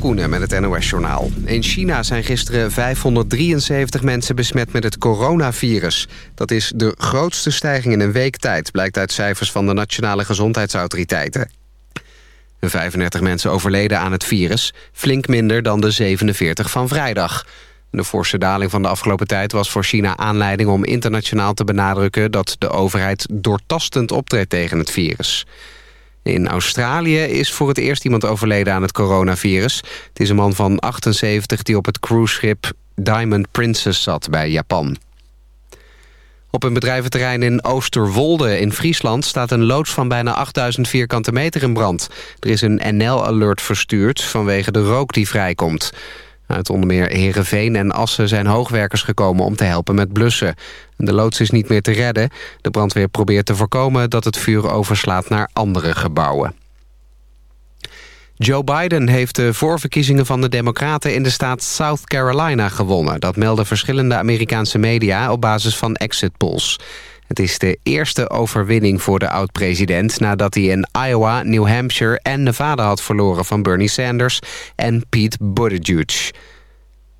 Koenen met het NOS-journaal. In China zijn gisteren 573 mensen besmet met het coronavirus. Dat is de grootste stijging in een week tijd... blijkt uit cijfers van de Nationale Gezondheidsautoriteiten. 35 mensen overleden aan het virus, flink minder dan de 47 van vrijdag. De forse daling van de afgelopen tijd was voor China aanleiding om internationaal te benadrukken... dat de overheid doortastend optreedt tegen het virus. In Australië is voor het eerst iemand overleden aan het coronavirus. Het is een man van 78 die op het cruiseschip Diamond Princess zat bij Japan. Op een bedrijventerrein in Oosterwolde in Friesland... staat een loods van bijna 8000 vierkante meter in brand. Er is een NL-alert verstuurd vanwege de rook die vrijkomt. Uit onder meer Heerenveen en Assen zijn hoogwerkers gekomen om te helpen met blussen. De loods is niet meer te redden. De brandweer probeert te voorkomen dat het vuur overslaat naar andere gebouwen. Joe Biden heeft de voorverkiezingen van de Democraten in de staat South Carolina gewonnen. Dat melden verschillende Amerikaanse media op basis van exit polls. Het is de eerste overwinning voor de oud-president... nadat hij in Iowa, New Hampshire en Nevada had verloren... van Bernie Sanders en Pete Buttigieg.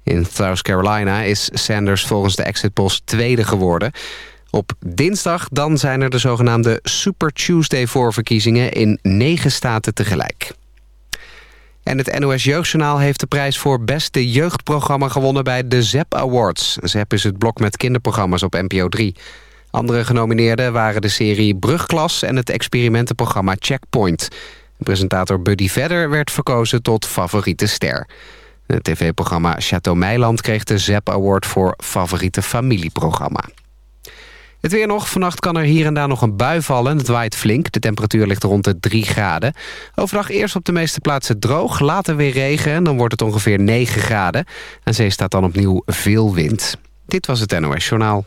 In South Carolina is Sanders volgens de exit polls tweede geworden. Op dinsdag dan zijn er de zogenaamde Super Tuesday voorverkiezingen... in negen staten tegelijk. En het NOS Jeugdjournaal heeft de prijs voor beste jeugdprogramma gewonnen bij de ZEP Awards. ZEP is het blok met kinderprogramma's op NPO 3. Andere genomineerden waren de serie Brugklas en het experimentenprogramma Checkpoint. Presentator Buddy Vedder werd verkozen tot favoriete ster. Het tv-programma Chateau Meiland kreeg de ZEP Award voor favoriete familieprogramma. Het weer nog. Vannacht kan er hier en daar nog een bui vallen. Het waait flink. De temperatuur ligt rond de 3 graden. Overdag eerst op de meeste plaatsen droog. Later weer regen. En dan wordt het ongeveer 9 graden. En zee staat dan opnieuw veel wind. Dit was het NOS Journaal.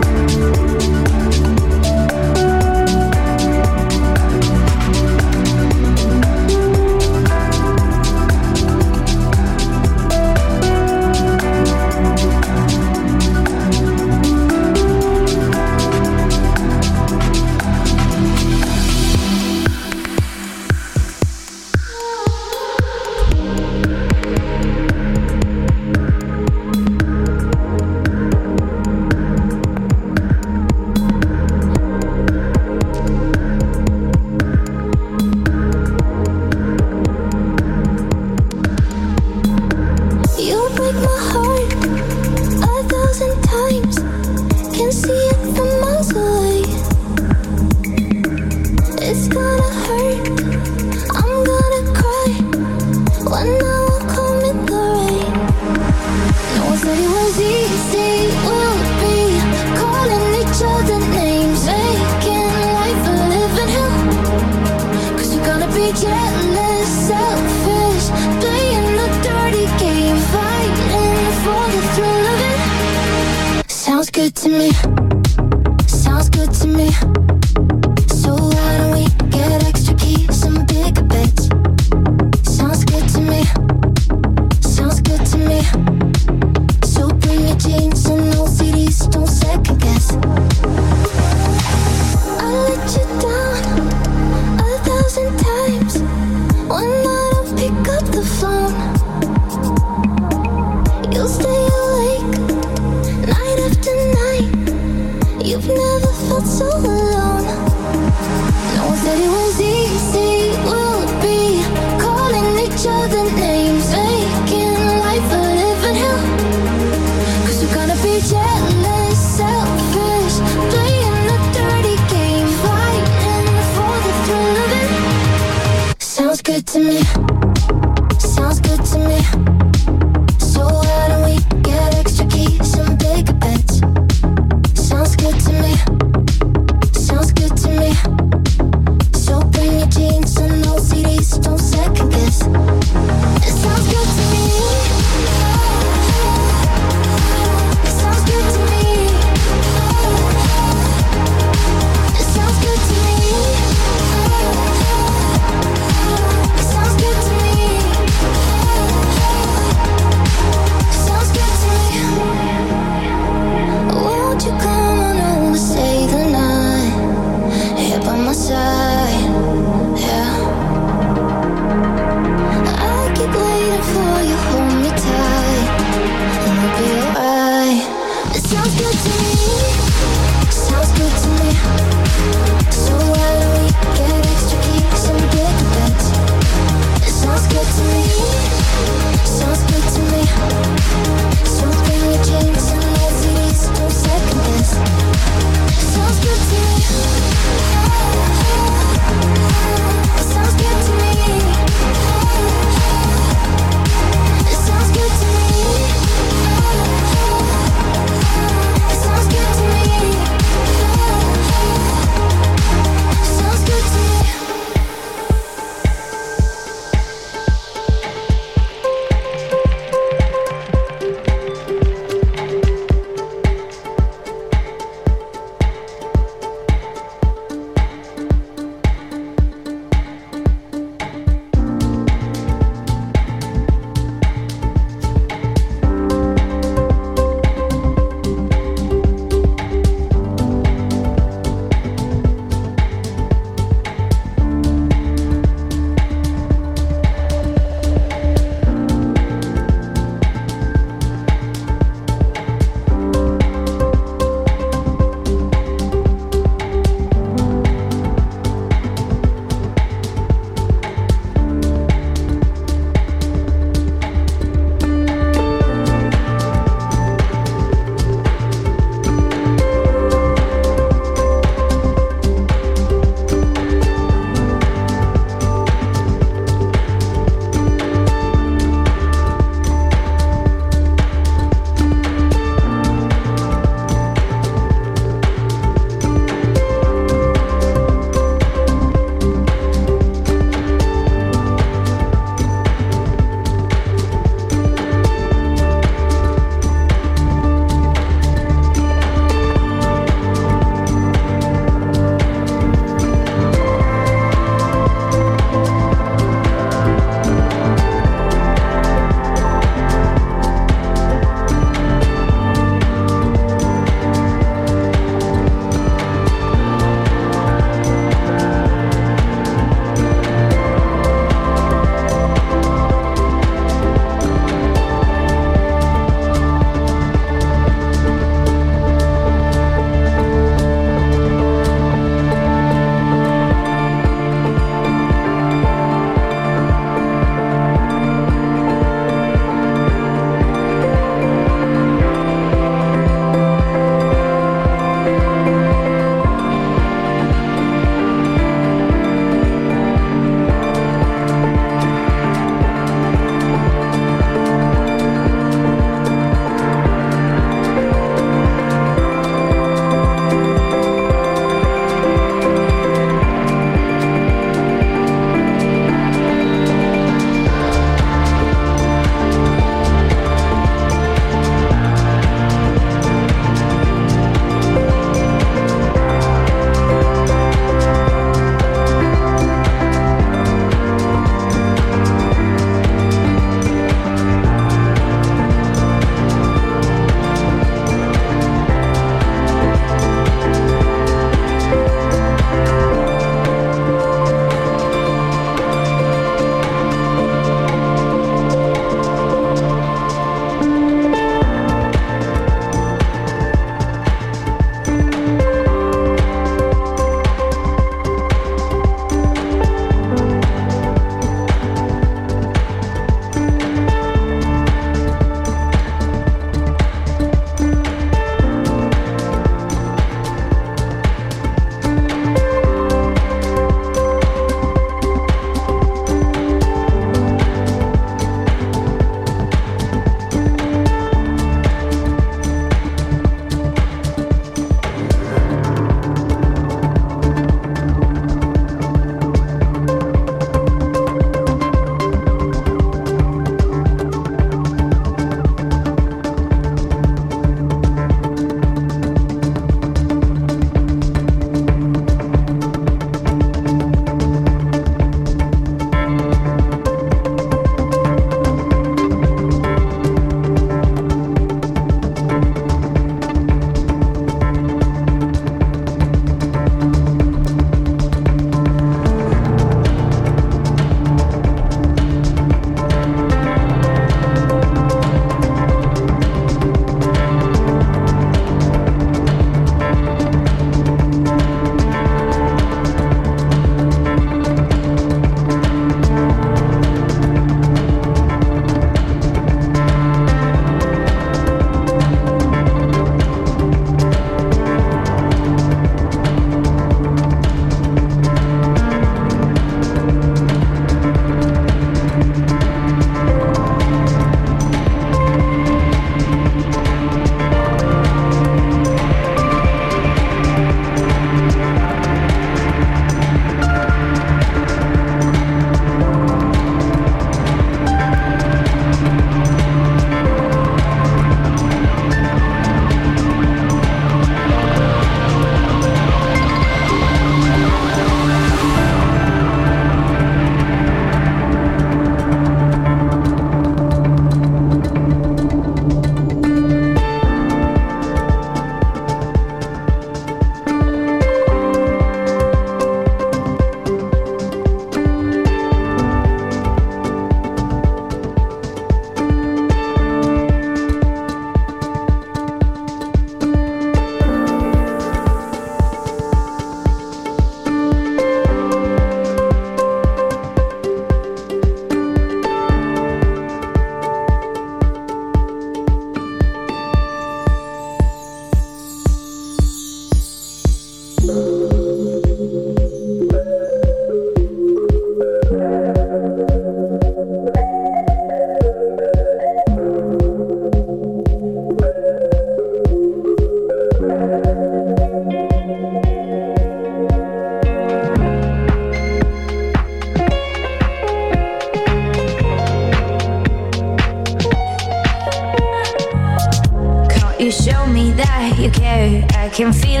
Can feel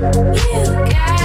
You got,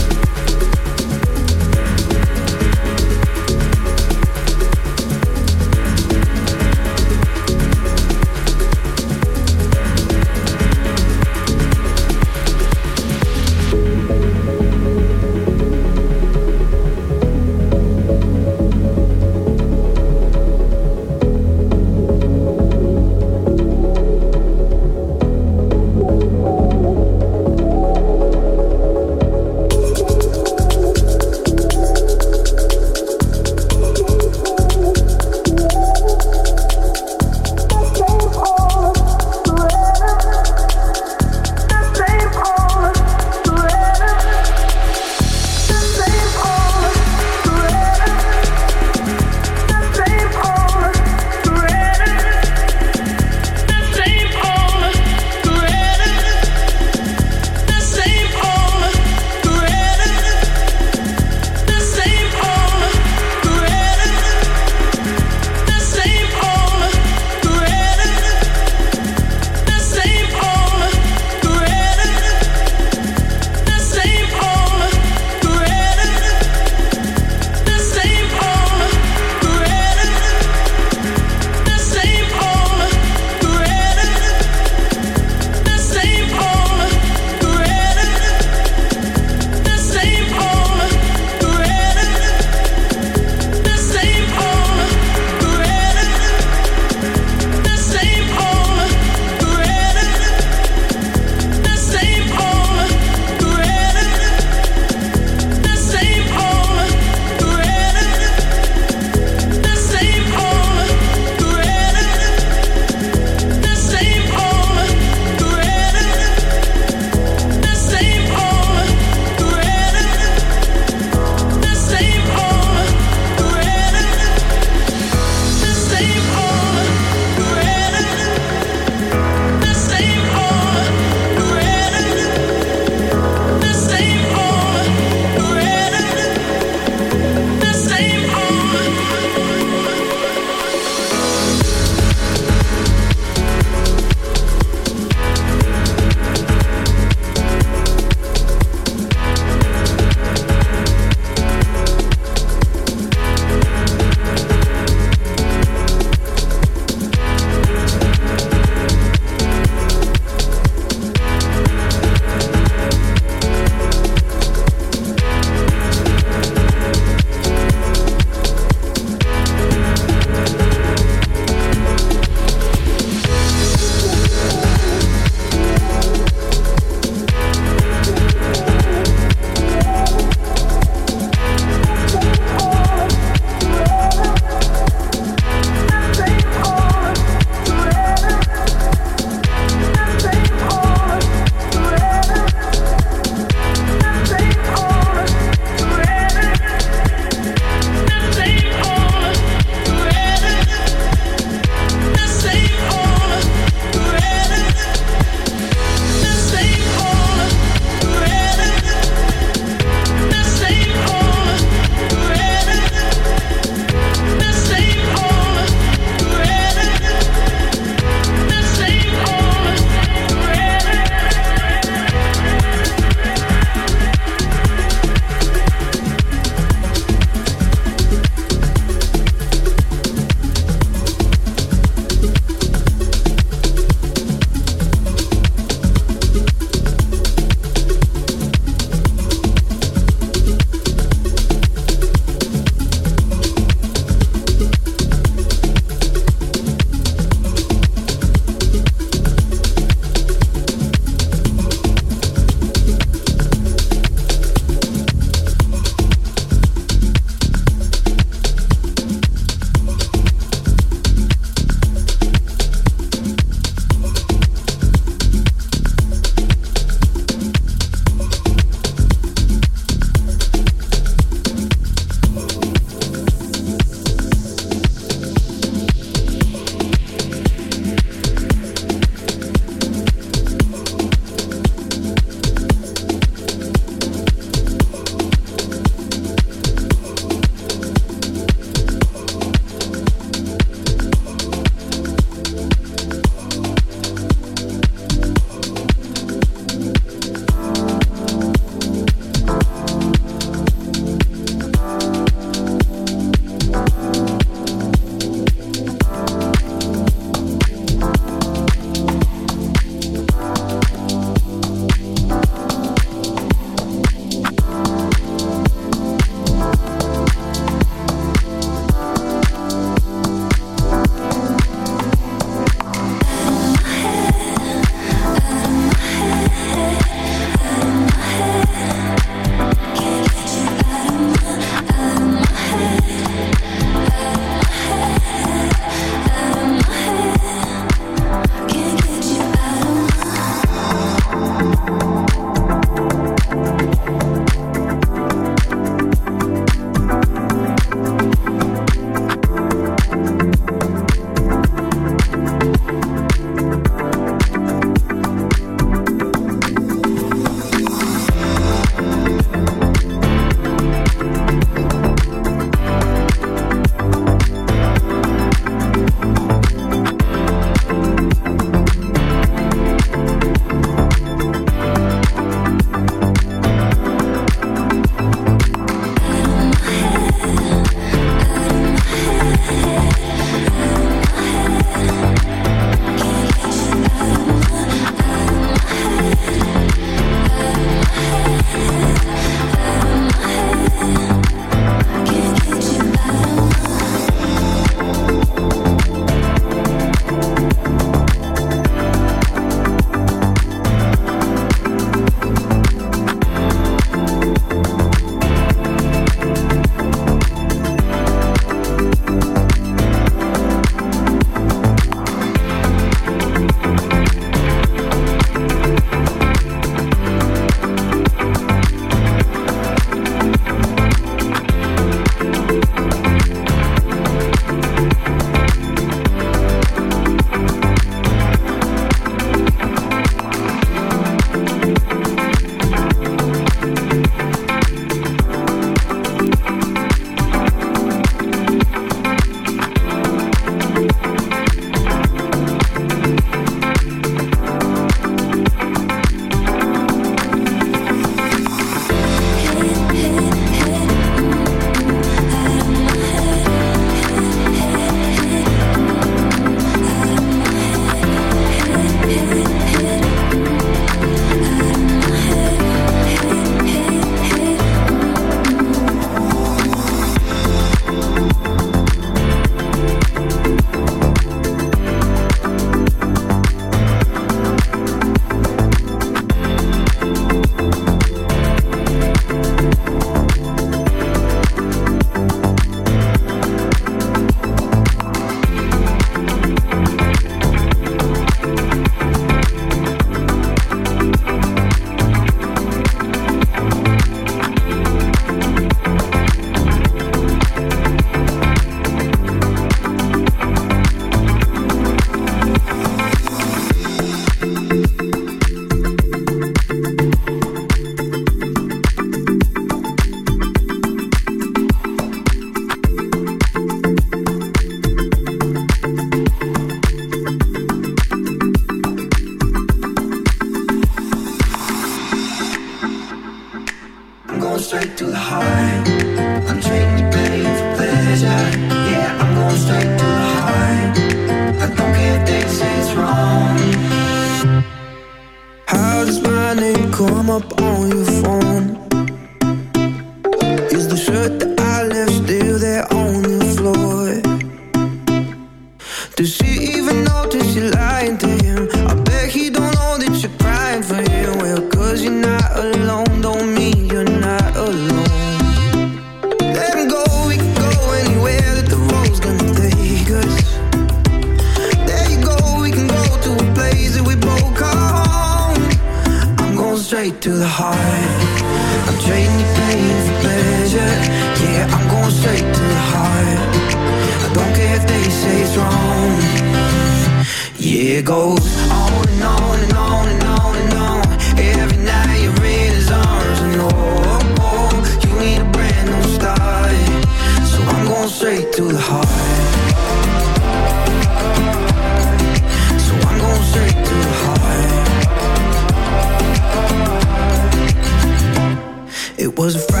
was a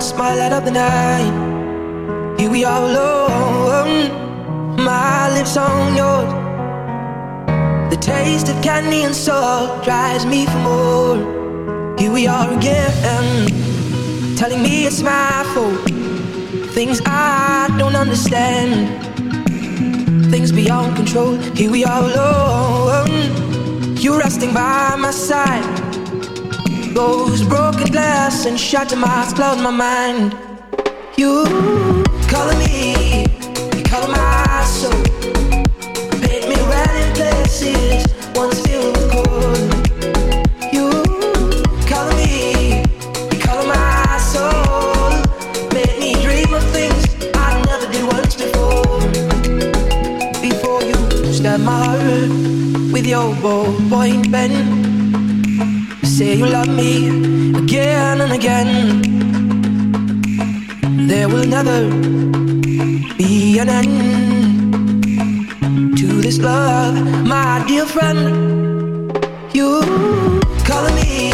smile light up the night. Here we are alone, my lips on yours. The taste of candy and salt drives me for more. Here we are again, telling me it's my fault. Things I don't understand, things beyond control. Here we are alone. You're resting by my side. Those broken glass and shattered marks cloud my mind. You calling me, you calling my soul. Paint me red in places once filled with cold. You calling me, you calling my soul. Made me dream of things I never did once before. Before you stab my heart with your ballpoint pen. Say you love me again and again. There will never be an end to this love, my dear friend. You calling me,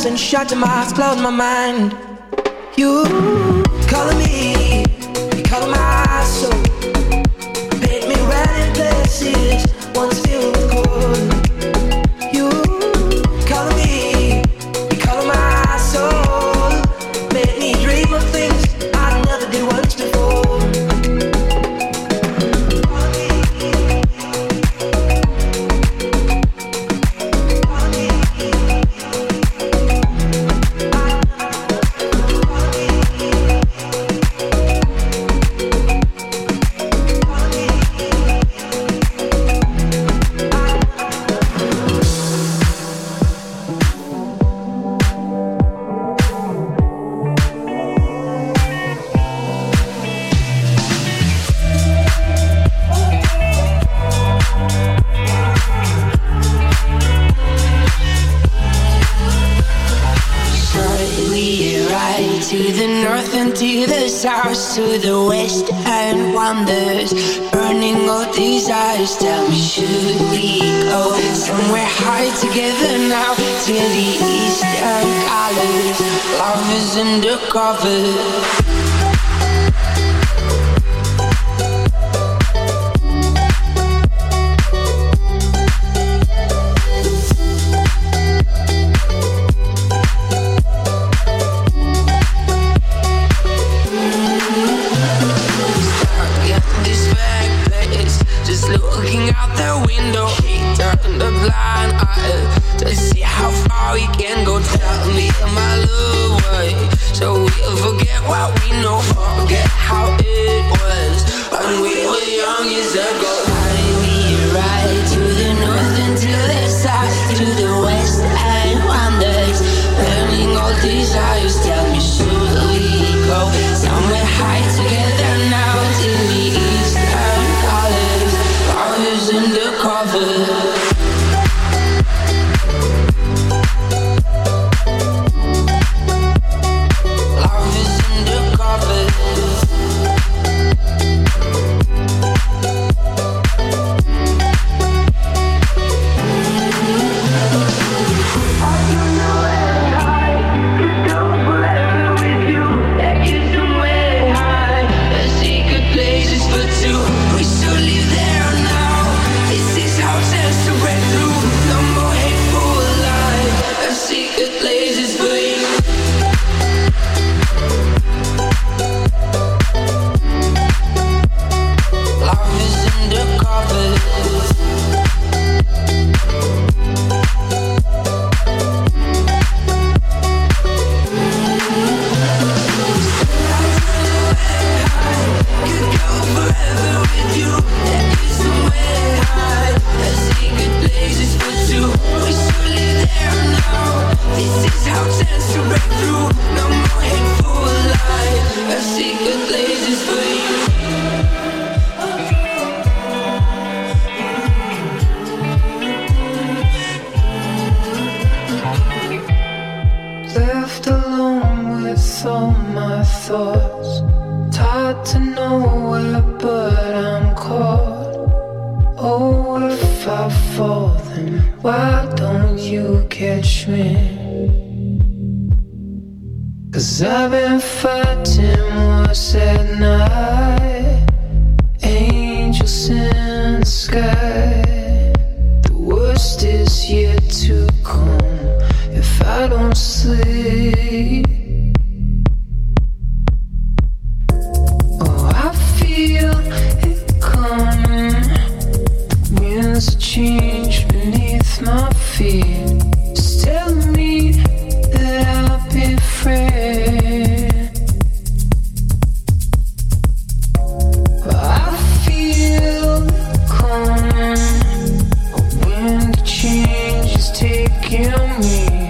glass shut shattered eyes, cloud my mind. You calling me, to the west and wonders, burning all desires? Tell me, should we go somewhere high together now? To the eastern colors, love is undercover. kill me.